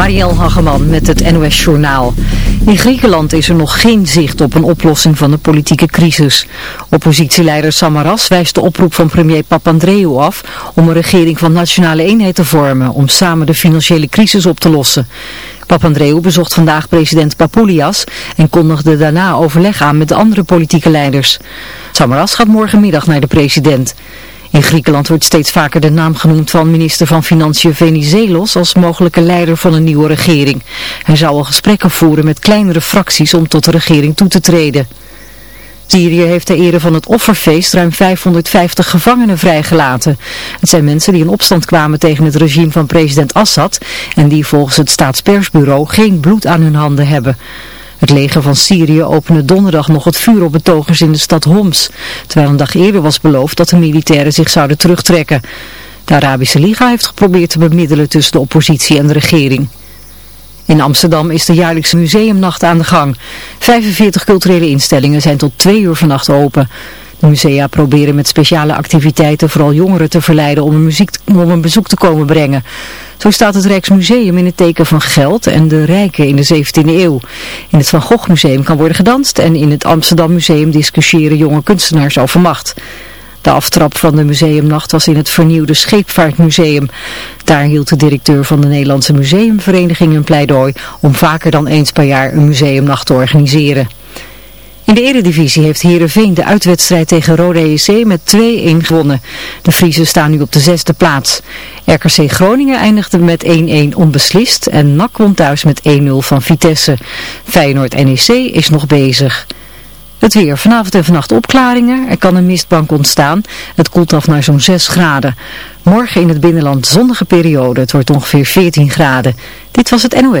Marielle Hageman met het NOS Journaal. In Griekenland is er nog geen zicht op een oplossing van de politieke crisis. Oppositieleider Samaras wijst de oproep van premier Papandreou af om een regering van nationale eenheid te vormen om samen de financiële crisis op te lossen. Papandreou bezocht vandaag president Papoulias en kondigde daarna overleg aan met de andere politieke leiders. Samaras gaat morgenmiddag naar de president. In Griekenland wordt steeds vaker de naam genoemd van minister van Financiën Venizelos als mogelijke leider van een nieuwe regering. Hij zou al gesprekken voeren met kleinere fracties om tot de regering toe te treden. Syrië heeft ter ere van het offerfeest ruim 550 gevangenen vrijgelaten. Het zijn mensen die in opstand kwamen tegen het regime van president Assad en die volgens het staatspersbureau geen bloed aan hun handen hebben. Het leger van Syrië opende donderdag nog het vuur op betogers in de stad Homs, terwijl een dag eerder was beloofd dat de militairen zich zouden terugtrekken. De Arabische Liga heeft geprobeerd te bemiddelen tussen de oppositie en de regering. In Amsterdam is de jaarlijkse museumnacht aan de gang. 45 culturele instellingen zijn tot twee uur vannacht open. Musea proberen met speciale activiteiten vooral jongeren te verleiden om een, muziek, om een bezoek te komen brengen. Zo staat het Rijksmuseum in het teken van geld en de rijken in de 17e eeuw. In het Van Gogh Museum kan worden gedanst en in het Amsterdam Museum discussiëren jonge kunstenaars over macht. De aftrap van de museumnacht was in het vernieuwde Scheepvaartmuseum. Daar hield de directeur van de Nederlandse Museumvereniging een pleidooi om vaker dan eens per jaar een museumnacht te organiseren. In de eredivisie heeft Heerenveen de uitwedstrijd tegen Rode EC met 2-1 gewonnen. De Friesen staan nu op de zesde plaats. RKC Groningen eindigde met 1-1 onbeslist en NAC won thuis met 1-0 van Vitesse. Feyenoord NEC is nog bezig. Het weer. Vanavond en vannacht opklaringen. Er kan een mistbank ontstaan. Het koelt af naar zo'n 6 graden. Morgen in het binnenland zonnige periode. Het wordt ongeveer 14 graden. Dit was het NOS.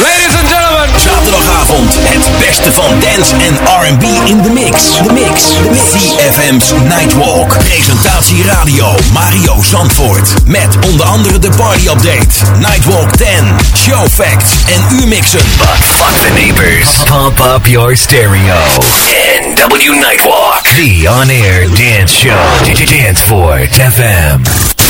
Ladies and gentlemen. Zaterdagavond het beste van dance en R&B in the mix. The mix. The mix. CFM's Nightwalk. Presentatie radio Mario Zandvoort. Met onder andere de party update. Nightwalk 10. Show facts en U-mixen. But fuck the neighbors. Pump up your stereo. NW Nightwalk. The on-air dance show. Danceport FM.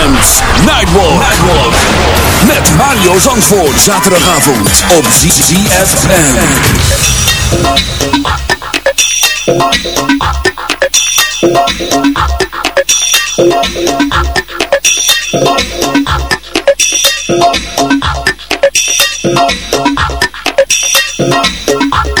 Nightwalk. Nightwalk. Met Mario Zandvoort. Zaterdagavond op ZFM. One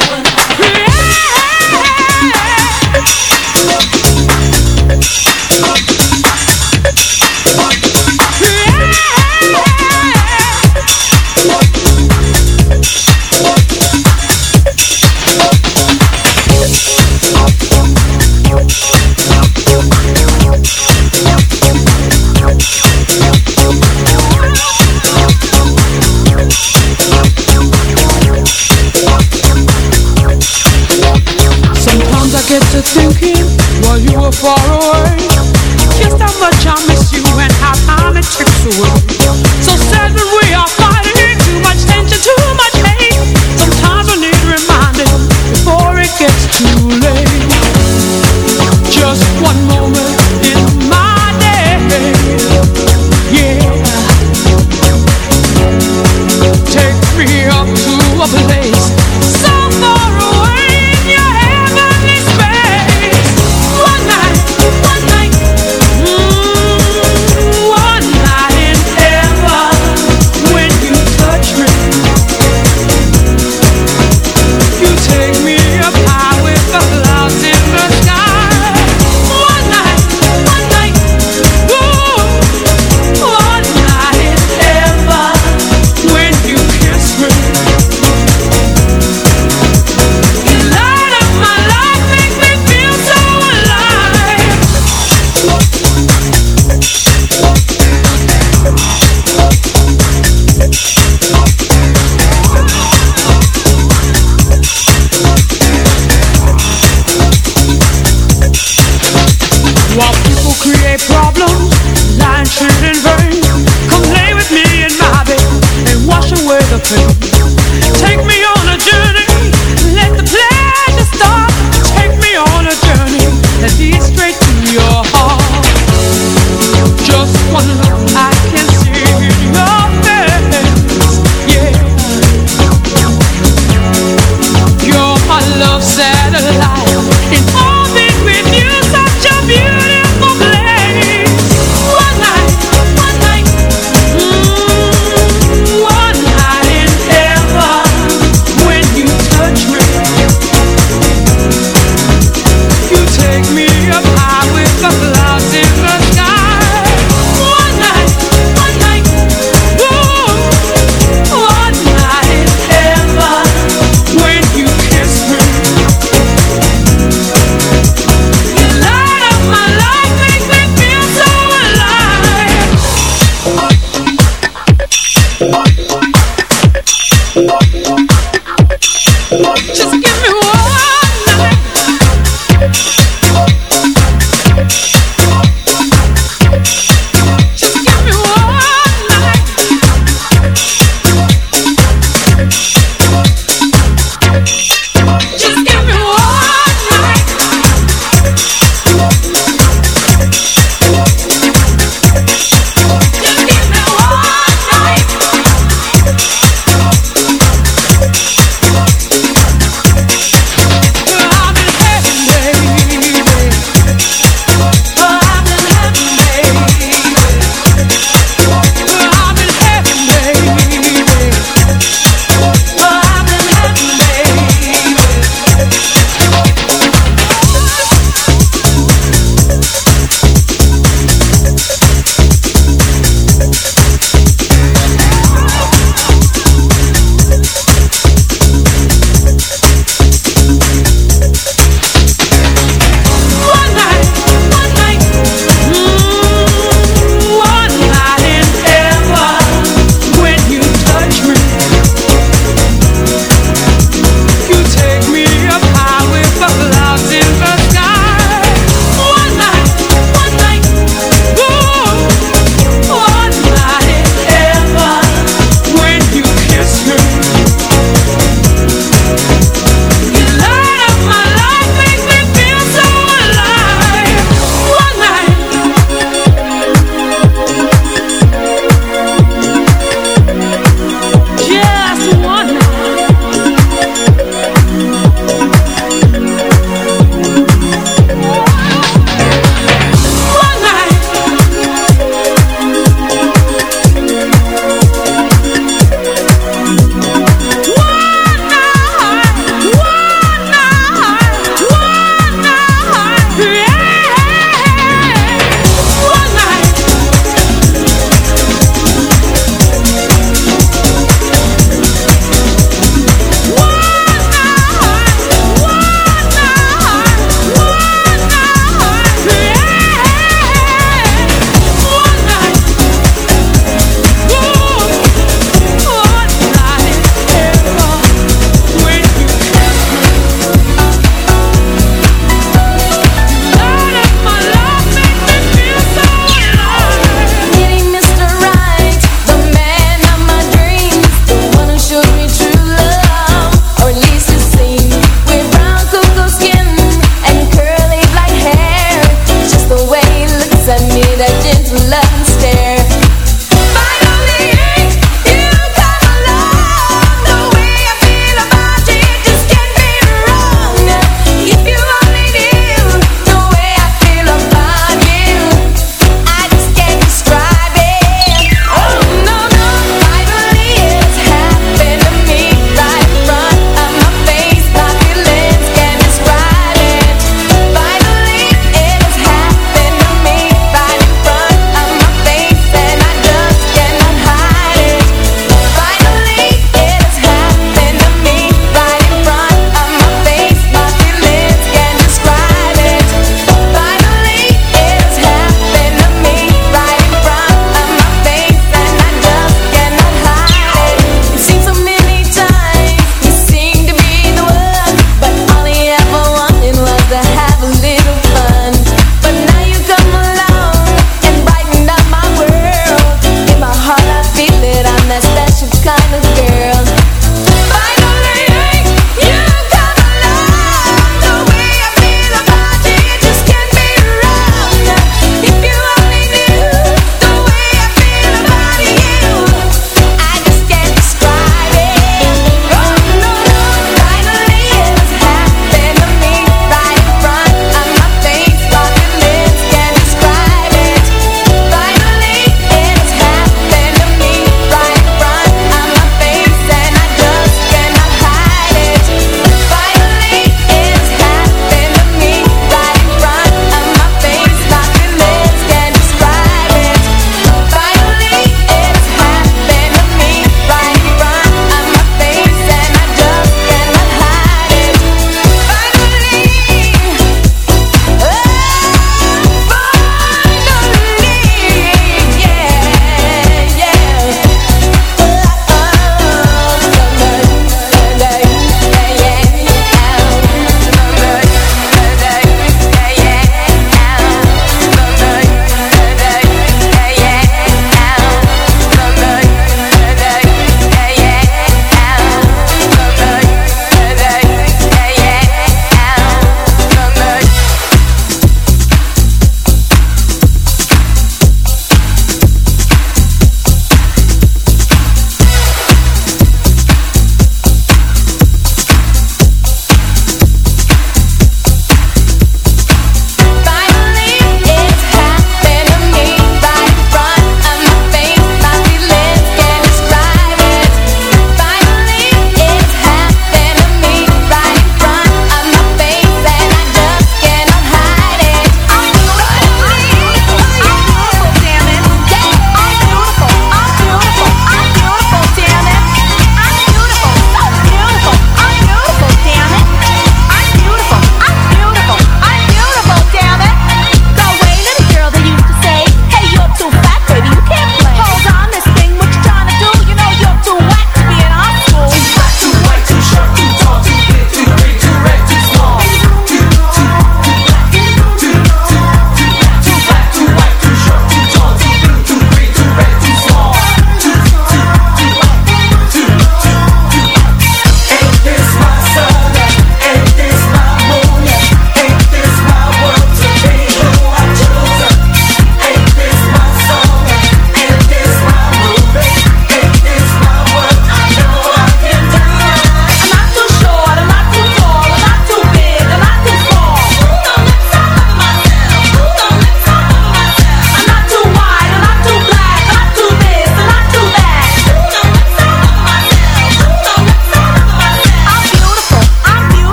Far away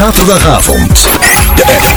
zaterdagavond. De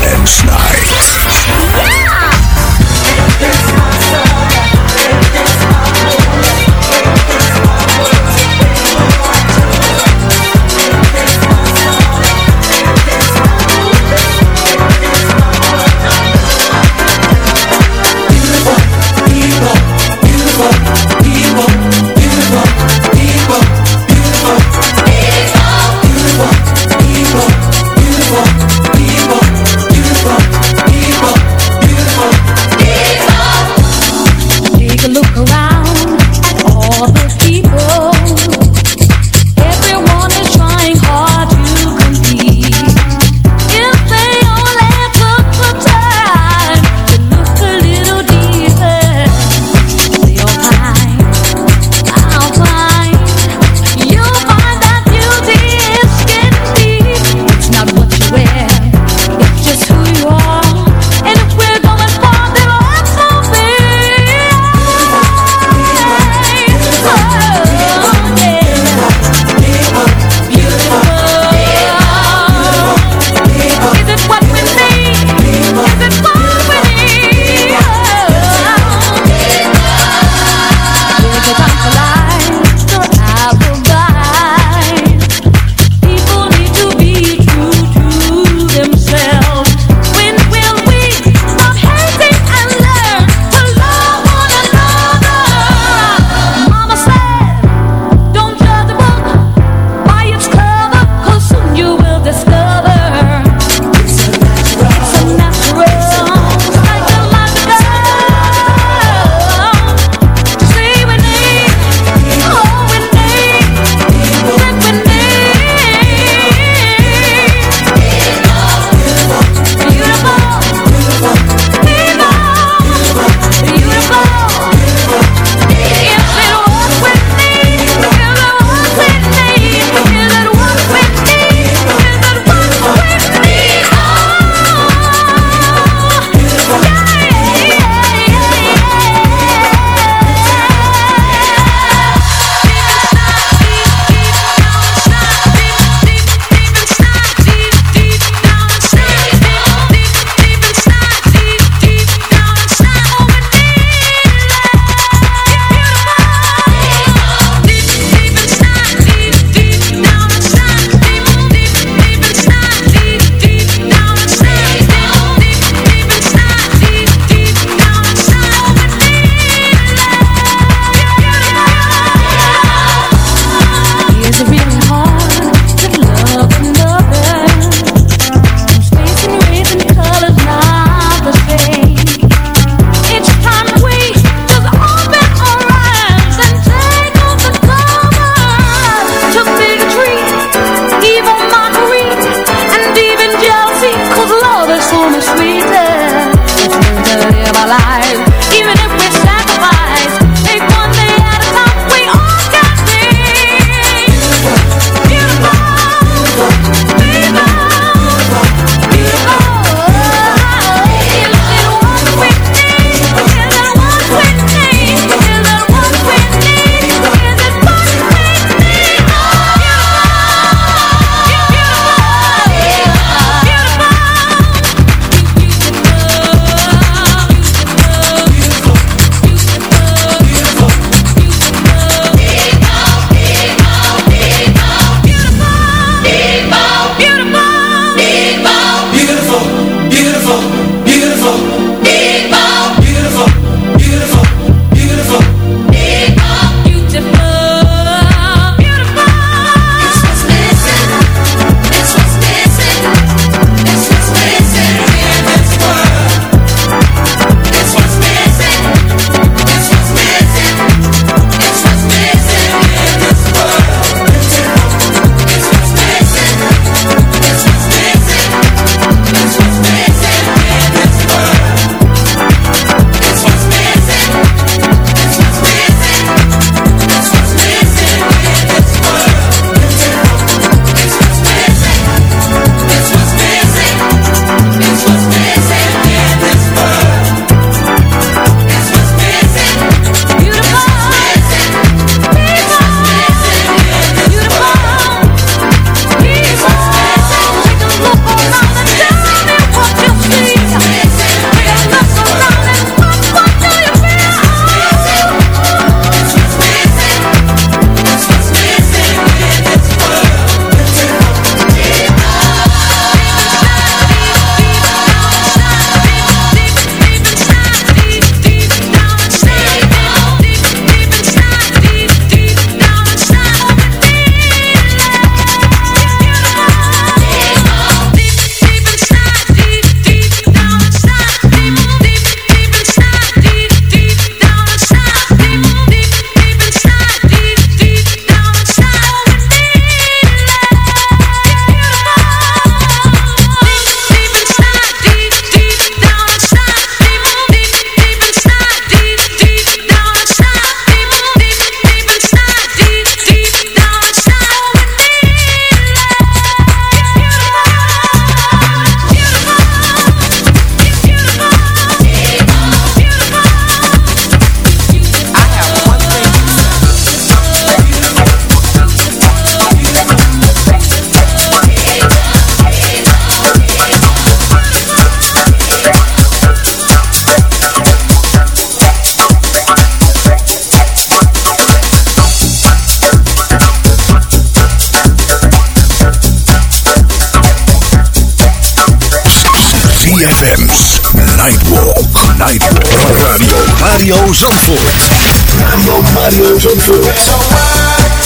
Nightwalk. Nightwalk. Radio Mario Zandvoort. Radio Mario Zandvoort.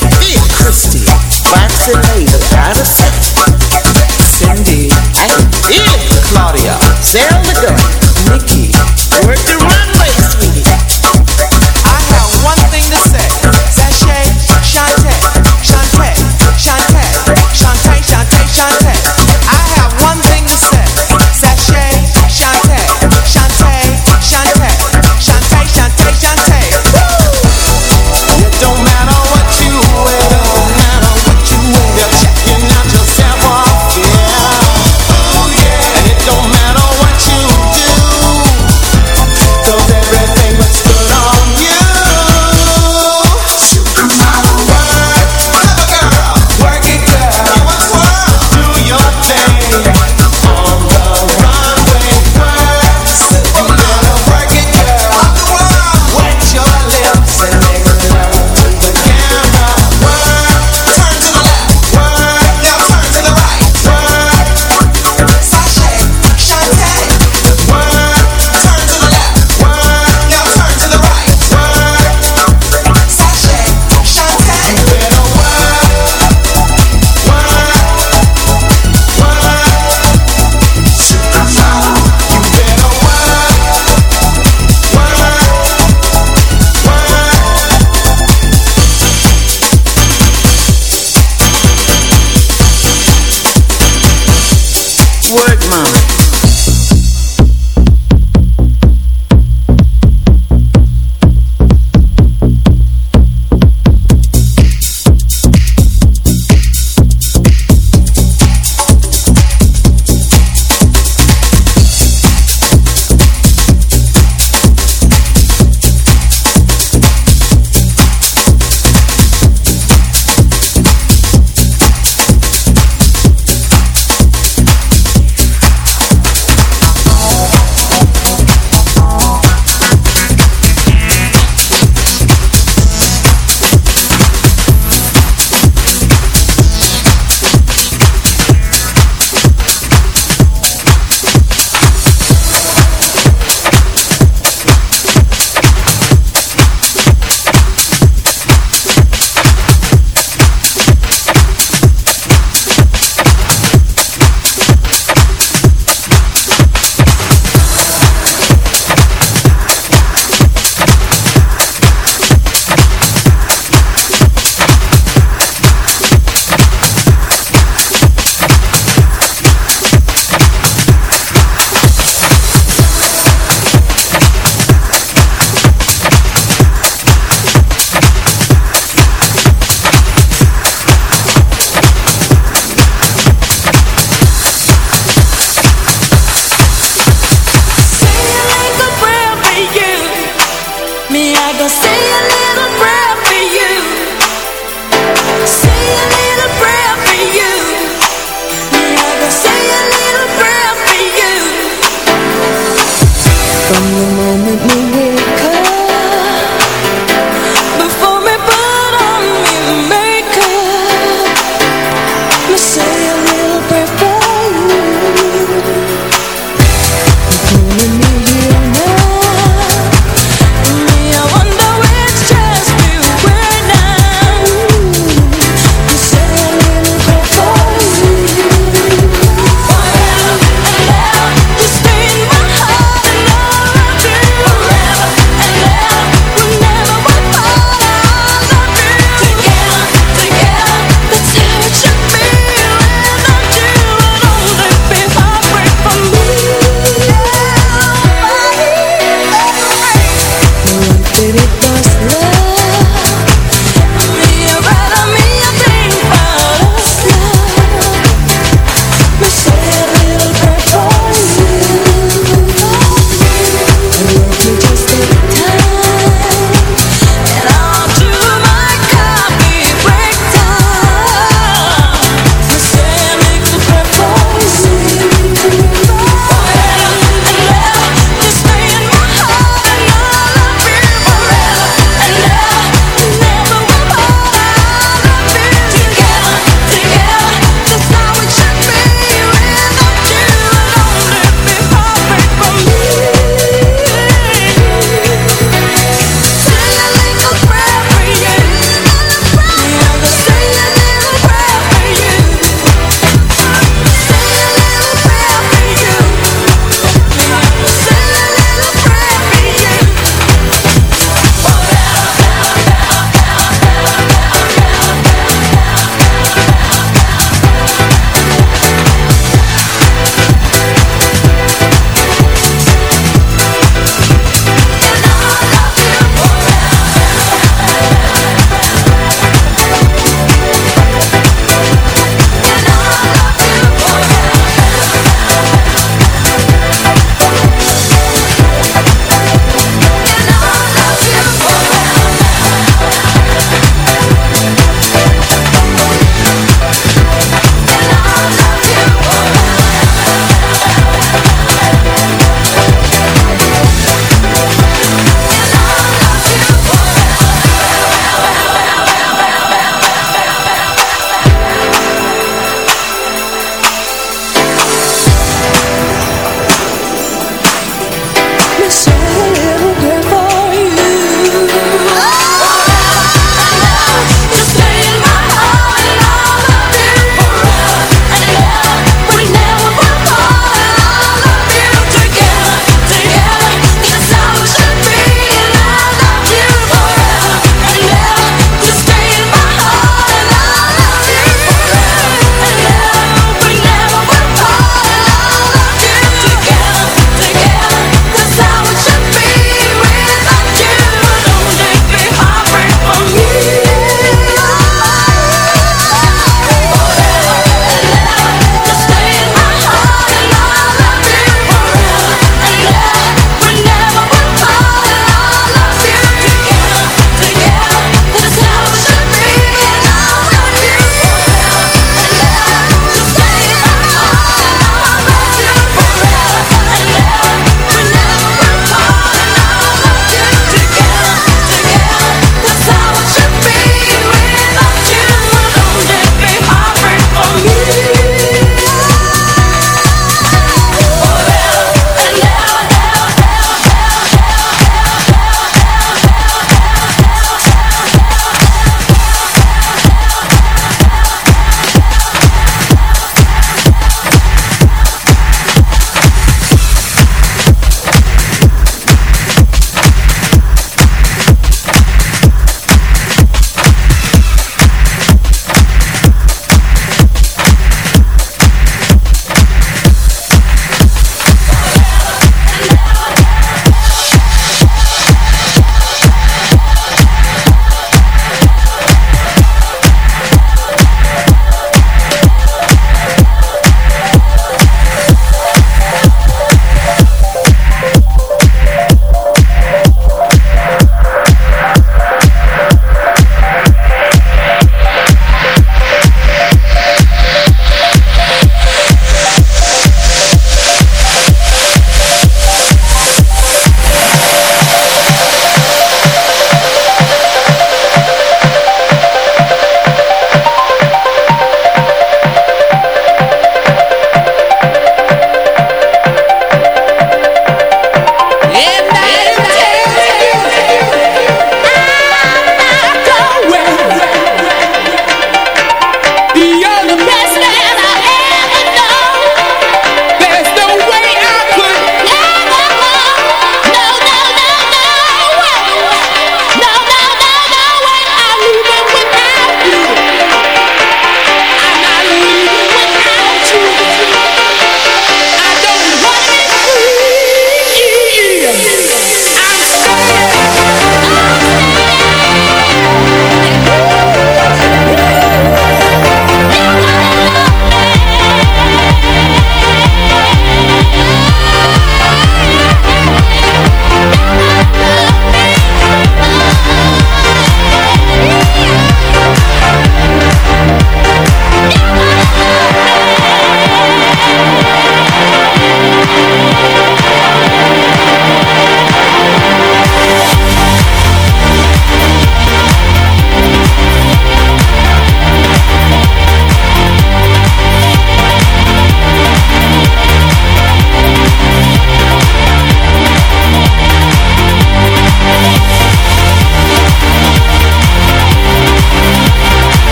Don't matter what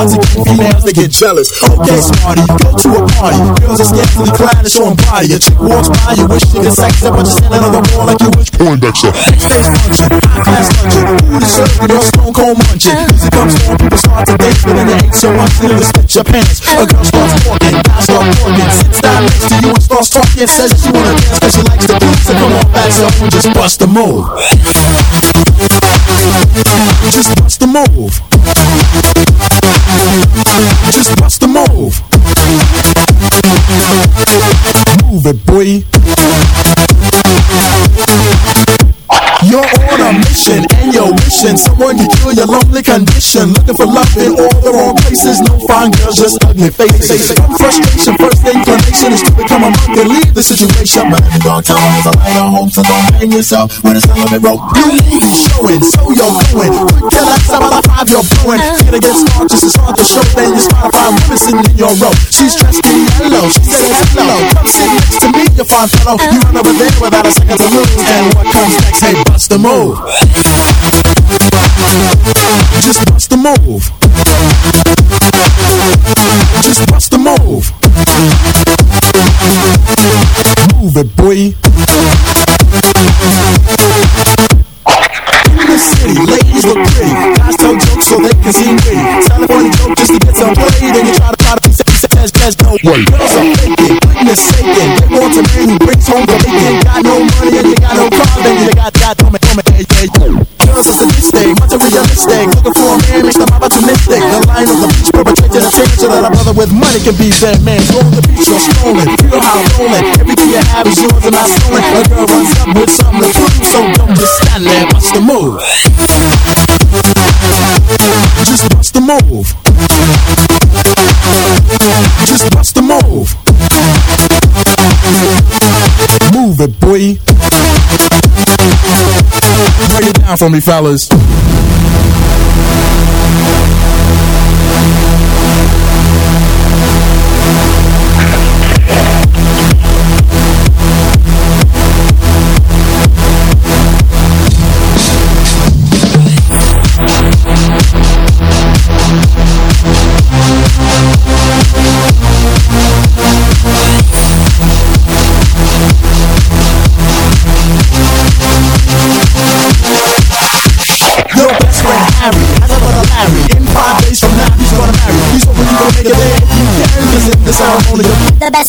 hard to get females to get jealous. Okay, smarty, you go to a party. Girls are scantily clad and showing body. A chick walks by, you wish you could sex her, but you're standing on the wall like you wish Poindexter. Backstage function, high class luncheon. Food is served and you're stone cold munching. Music comes on, people start to dance, but then it ain't so much. You spit your pants. A girl starts walking, guys start walking. Sits down next to you and starts talking. Says she wanna dance cause she likes the beat. So come on back, so just bust the move. Just bust the move. Just bust the move. Move it, boy. You're on a mission and you're wishing someone could cure your lonely condition. Looking for love in all the wrong places. No fine girls, just ugly faces. Frustration, first inclination is to become a monk and leave the situation. But every dog town has a light home, so don't hang yourself when with a celibate rope. You need showing, so you're going. Quick to that seven out five, you're blowing. Get against just as hard to show. Then you spot a fine woman sitting in your row. She's dressed in yellow, she says hello. Come sit next to me, you fine fellow. You run over there without a second to lose. And what comes next? Hey, bust the move. Just bust the move. Just bust the move. Move it, boy. In the city, ladies look pretty. Guys tell jokes so they can see me. Tell a funny joke just to get some play. Then you try to try to say, says, says, no way. Girls are faking, goodness saking. They want a man who brings home the bacon. Got no money and you got no car, then you got that. Tell me, tell me, hey, hey, hey. Girls are sadistic, materialistic. Looking for a man makes them opportunistic. The line of the beach perpetrated a change so that a brother with money can be their man. Roll the beach, you're strolling. Feel how rolling. Everything you have is yours and not stolen. A girl runs up with something to prove, so don't just stand there. Bust the move. Just bust the move. Just bust the move. Move it, boy. Break it down for me, fellas.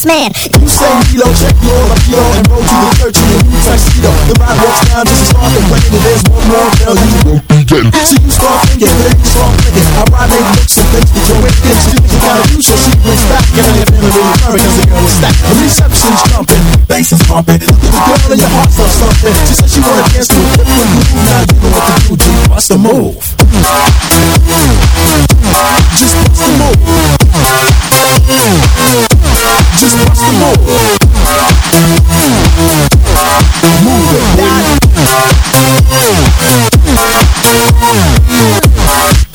The man. you say Milo, check your libido, and roll to the church in your new tuxedo. The ride walks down just as far as when there's one more girl you won't be getting. See you start thinking, then you start thinking. I ride make looks and things that you're wicked. She you gotta do so she brings back. And I ain't feeling really sorry cause the girl is stacked. The reception's jumping, bass is pumping. Look at the girl and your heart starts thumping. She said she wanna dance to a different groove. Now you know what to do, G. Bust the move. Just bust the move. Just bust the move. Move it, boy.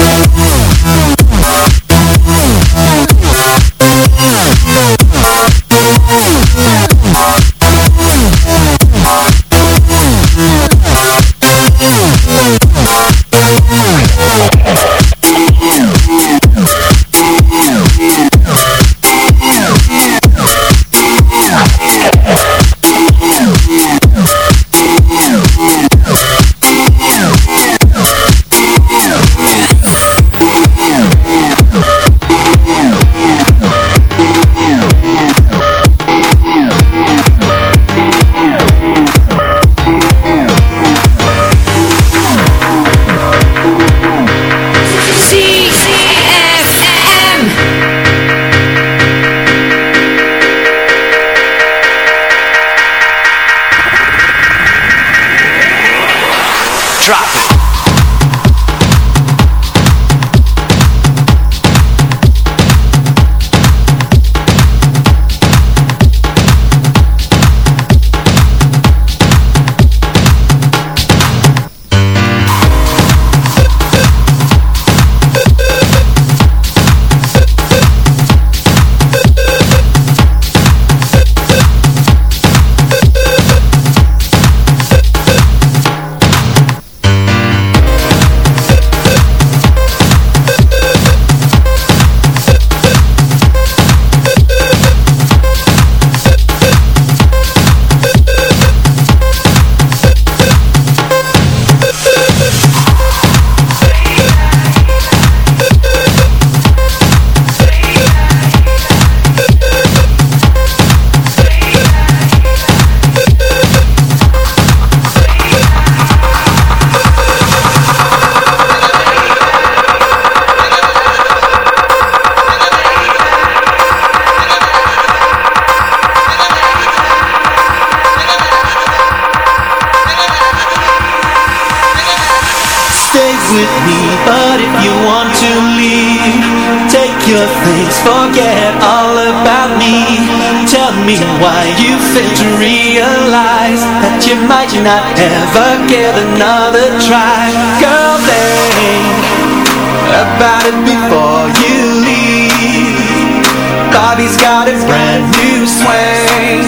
Tell me why you fail to realize That you might not ever get another try. Girl, think about it before you leave. Bobby's got a brand new swing.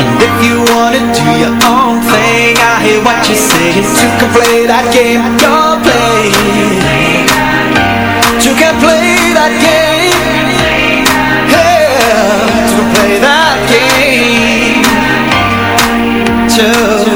And if you wanna do your own thing I hear what you're saying. You can play that game, play. You can play that game to play that game. Too